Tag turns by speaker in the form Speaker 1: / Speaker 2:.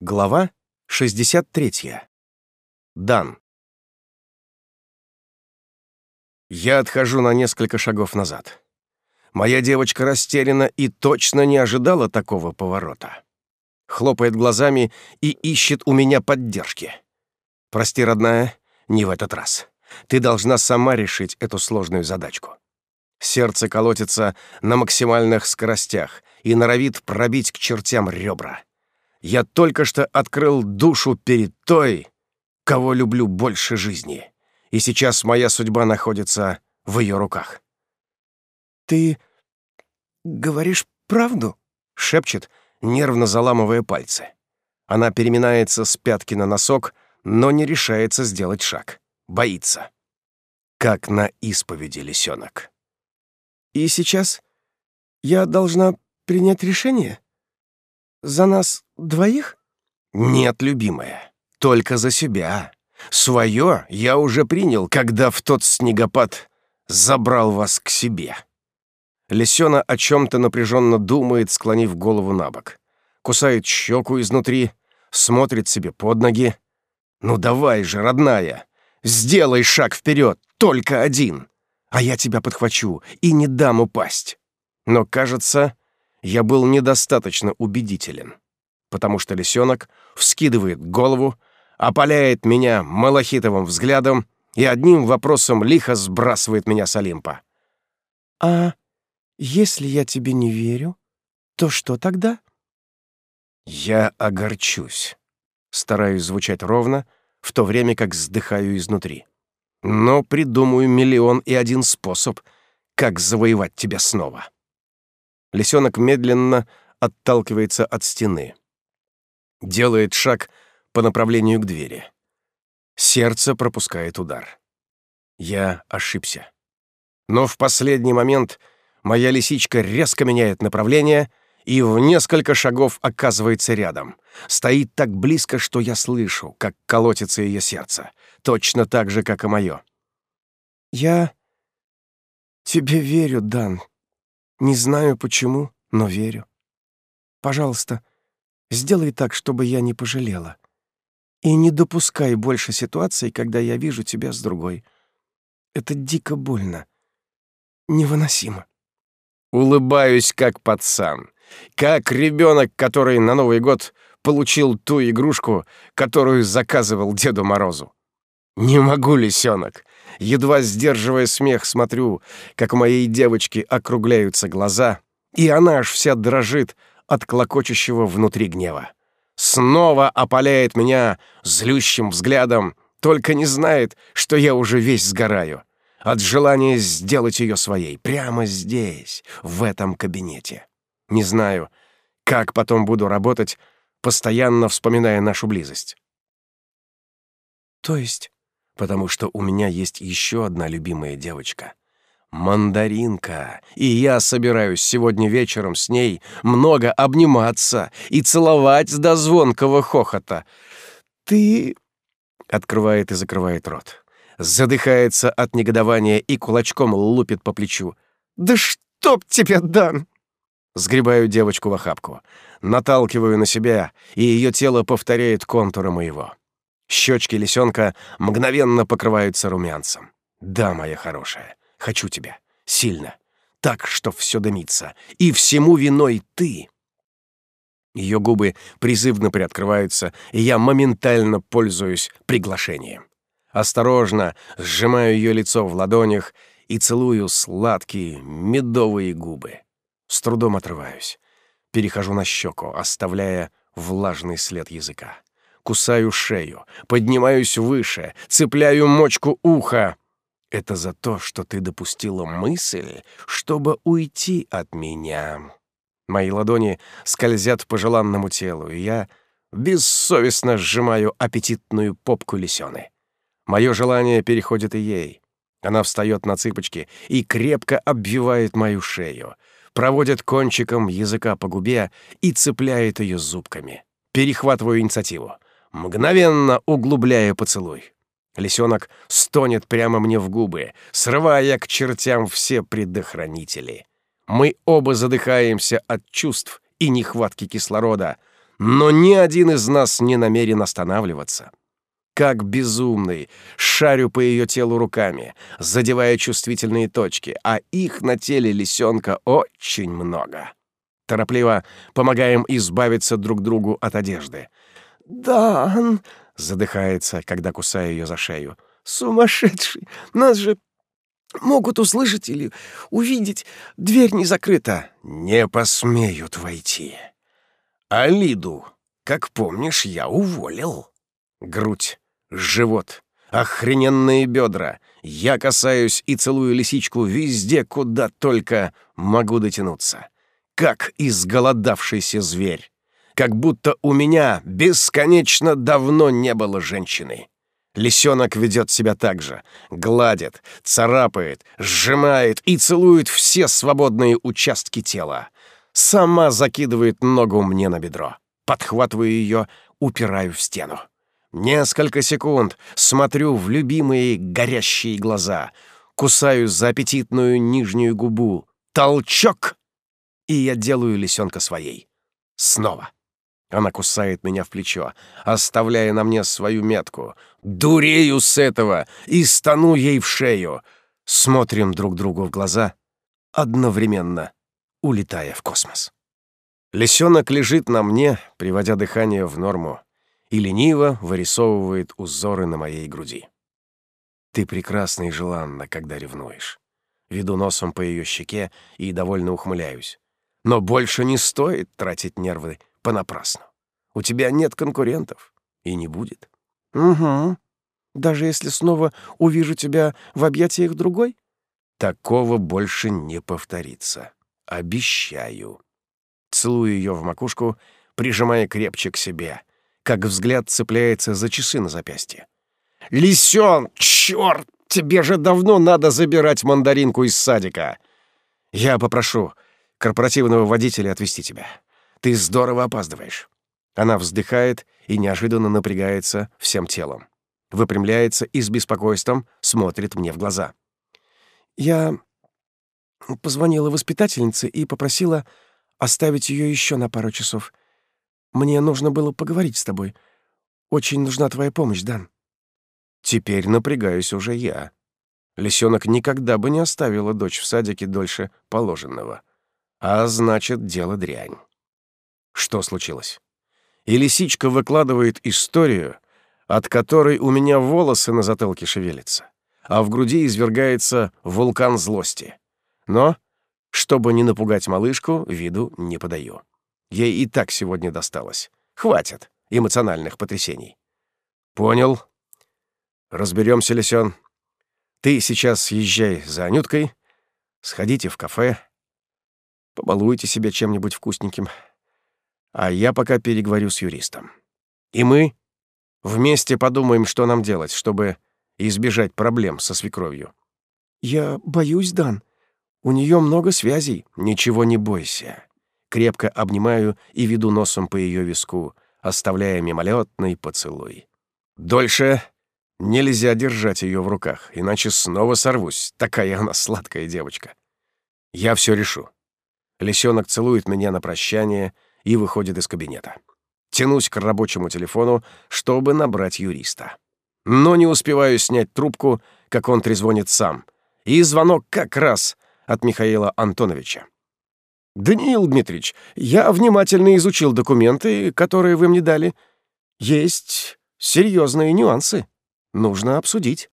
Speaker 1: Глава 63. Дан. Я отхожу на несколько шагов назад. Моя девочка растеряна и точно не ожидала такого поворота. Хлопает глазами и ищет у меня поддержки. Прости, родная, не в этот раз. Ты должна сама решить эту сложную задачку. Сердце колотится на максимальных скоростях и норовит пробить к чертям ребра. Я только что открыл душу перед той, кого люблю больше жизни, и сейчас моя судьба находится в ее руках.
Speaker 2: «Ты говоришь правду?»
Speaker 1: — шепчет, нервно заламывая пальцы. Она переминается с пятки на носок, но не решается сделать шаг. Боится. Как на исповеди лисенок.
Speaker 2: «И сейчас я должна принять решение? За нас двоих?»
Speaker 1: «Нет, любимая, только за себя. Своё я уже принял, когда в тот снегопад забрал вас к себе». Лисёна о чем-то напряженно думает, склонив голову на бок. Кусает щеку изнутри, смотрит себе под ноги. «Ну давай же, родная, сделай шаг вперед, только один, а я тебя подхвачу и не дам упасть». Но, кажется, я был недостаточно убедителен, потому что лисенок вскидывает голову, опаляет меня малахитовым взглядом и одним вопросом лихо сбрасывает меня с Олимпа.
Speaker 2: «А если я тебе не верю, то что тогда?»
Speaker 1: Я огорчусь. Стараюсь звучать ровно, в то время как вздыхаю изнутри. Но придумаю миллион и один способ, как завоевать тебя снова. Лисенок медленно отталкивается от стены. Делает шаг по направлению к двери. Сердце пропускает удар. Я ошибся. Но в последний момент моя лисичка резко меняет направление и в несколько шагов оказывается рядом. Стоит так близко, что я слышу, как колотится ее сердце. Точно так же, как и мое.
Speaker 2: «Я тебе верю, Дан», не знаю почему, но верю. Пожалуйста, сделай так, чтобы я не пожалела. И не допускай больше ситуаций, когда я вижу тебя с другой. Это дико больно. Невыносимо.
Speaker 1: Улыбаюсь, как пацан. Как ребенок, который на Новый год получил ту игрушку, которую заказывал Деду Морозу. Не могу, лисенок. Едва сдерживая смех, смотрю, как у моей девочки округляются глаза, и она аж вся дрожит от клокочущего внутри гнева. Снова опаляет меня злющим взглядом, только не знает, что я уже весь сгораю. От желания сделать ее своей прямо здесь, в этом кабинете. Не знаю, как потом буду работать, постоянно вспоминая нашу близость.
Speaker 2: То есть
Speaker 1: потому что у меня есть еще одна любимая девочка. Мандаринка, и я собираюсь сегодня вечером с ней много обниматься и целовать до звонкого хохота. «Ты...» — открывает и закрывает рот. Задыхается от негодования и кулачком лупит по плечу. «Да чтоб тебе, Дан!» Сгребаю девочку в охапку, наталкиваю на себя, и ее тело повторяет контуры моего. Щечки лисенка мгновенно покрываются румянцем. «Да, моя хорошая, хочу тебя. Сильно. Так, что все дымится. И всему виной ты». Ее губы призывно приоткрываются, и я моментально пользуюсь приглашением. Осторожно сжимаю ее лицо в ладонях и целую сладкие медовые губы. С трудом отрываюсь. Перехожу на щеку, оставляя влажный след языка кусаю шею, поднимаюсь выше, цепляю мочку уха. Это за то, что ты допустила мысль, чтобы уйти от меня. Мои ладони скользят по желанному телу, и я бессовестно сжимаю аппетитную попку лисёны. Мое желание переходит и ей. Она встает на цыпочки и крепко обвивает мою шею, проводит кончиком языка по губе и цепляет ее зубками. Перехватываю инициативу мгновенно углубляя поцелуй. Лисенок стонет прямо мне в губы, срывая к чертям все предохранители. Мы оба задыхаемся от чувств и нехватки кислорода, но ни один из нас не намерен останавливаться. Как безумный, шарю по ее телу руками, задевая чувствительные точки, а их на теле лисенка очень много. Торопливо помогаем избавиться друг другу от одежды.
Speaker 2: «Дан!»
Speaker 1: — задыхается, когда кусаю ее за шею.
Speaker 2: «Сумасшедший! Нас же могут услышать или увидеть. Дверь не закрыта».
Speaker 1: «Не посмеют войти. Алиду, как помнишь, я уволил. Грудь, живот, охрененные бедра. Я касаюсь и целую лисичку везде, куда только могу дотянуться. Как изголодавшийся зверь. Как будто у меня бесконечно давно не было женщины. Лисенок ведет себя так же. Гладит, царапает, сжимает и целует все свободные участки тела. Сама закидывает ногу мне на бедро. Подхватываю ее, упираю в стену. Несколько секунд смотрю в любимые горящие глаза, кусаю за аппетитную нижнюю губу. Толчок! И я делаю лисенка своей. Снова. Она кусает меня в плечо, оставляя на мне свою метку. Дурею с этого и стану ей в шею. Смотрим друг другу в глаза, одновременно улетая в космос. Лисенок лежит на мне, приводя дыхание в норму, и лениво вырисовывает узоры на моей груди. Ты прекрасна и желанна, когда ревнуешь. Веду носом по ее щеке и довольно ухмыляюсь. Но больше не стоит тратить нервы понапрасну. У тебя нет конкурентов. И не будет.
Speaker 2: Угу. Даже если снова увижу тебя в объятиях другой?
Speaker 1: Такого больше не повторится. Обещаю. Целую ее в макушку, прижимая крепче к себе, как взгляд цепляется за часы на запястье. «Лисен! Черт! Тебе же давно надо забирать мандаринку из садика! Я попрошу корпоративного водителя отвезти тебя. Ты здорово опаздываешь». Она вздыхает и неожиданно напрягается всем телом. Выпрямляется и с беспокойством смотрит мне в глаза.
Speaker 2: «Я Позвонила воспитательнице и попросила оставить ее еще на пару часов. Мне нужно было поговорить с тобой. Очень нужна твоя помощь, Дан.
Speaker 1: Теперь напрягаюсь уже я. Лисенок никогда бы не оставила дочь в садике дольше положенного. А значит, дело дрянь. Что случилось? И лисичка выкладывает историю, от которой у меня волосы на затылке шевелятся, а в груди извергается вулкан злости. Но, чтобы не напугать малышку, виду не подаю. Ей и так сегодня досталось. Хватит эмоциональных потрясений. Понял. Разберемся, Лисён. Ты сейчас съезжай за Анюткой, сходите в кафе, побалуйте себя чем-нибудь вкусненьким. А я пока переговорю с юристом. И мы вместе подумаем, что нам делать, чтобы избежать проблем со свекровью.
Speaker 2: Я боюсь, Дан. У нее много связей.
Speaker 1: Ничего не бойся. Крепко обнимаю и веду носом по ее виску, оставляя мимолетный поцелуй. Дольше нельзя держать ее в руках, иначе снова сорвусь. Такая она сладкая девочка. Я все решу. Лисенок целует меня на прощание и выходит из кабинета. Тянусь к рабочему телефону, чтобы набрать юриста. Но не успеваю снять трубку, как он трезвонит сам. И звонок как раз от Михаила Антоновича. «Даниил Дмитриевич, я внимательно изучил документы, которые вы мне дали. Есть серьезные нюансы. Нужно обсудить».